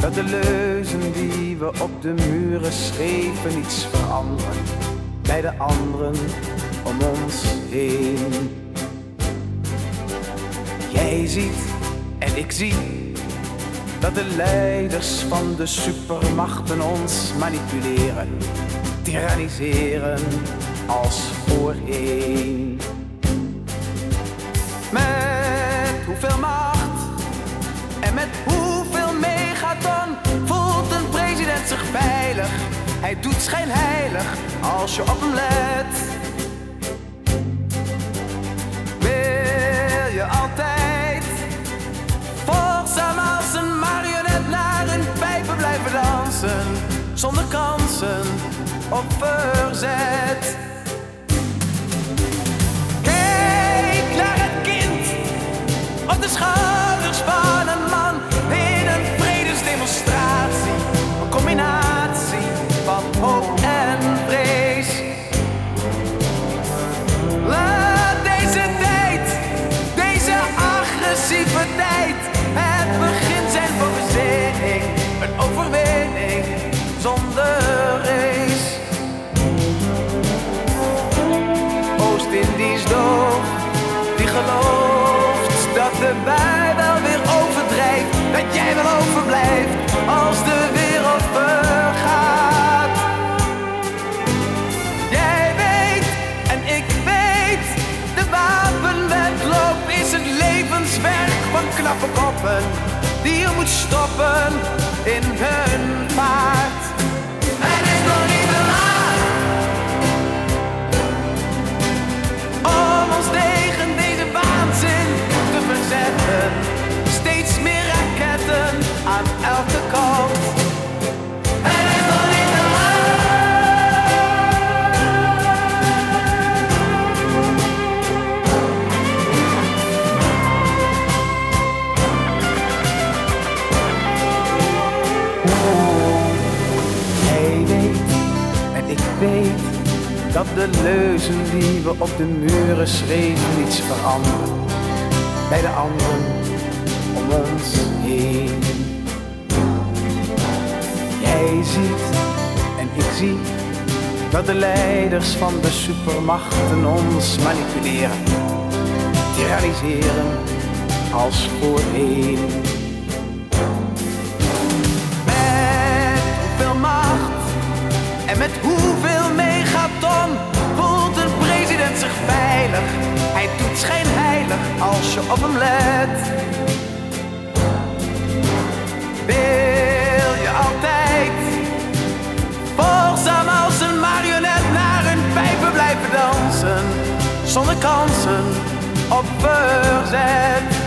dat de leuzen die we op de muren schreven niets veranderen bij de anderen om ons heen. Jij ziet en ik zie dat de leiders van de supermachten ons manipuleren, tyranniseren als voorheen. Hij doet schijnheilig als je op hem let. Wil je altijd volgzaam als een marionet naar hun pijpen blijven dansen, zonder kansen op verzet? Kijk naar het kind op de schouders dat de bui wel weer overdrijft. Dat jij wel overblijft als de wereld vergaat. Jij weet en ik weet, de wapenwedloop is het levenswerk van knappe koppen. Die je moet stoppen in hun vaart. Dat de leuzen die we op de muren schreven niets veranderen bij de anderen om ons heen. Jij ziet en ik zie dat de leiders van de supermachten ons manipuleren, tyranniseren als voorheen. Let. Wil je altijd volgzaam als een marionet naar hun pijpen blijven dansen, zonder kansen op verzet?